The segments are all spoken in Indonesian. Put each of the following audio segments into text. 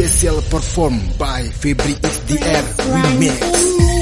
Special performed by Febri XDR Remix.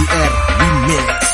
We mix.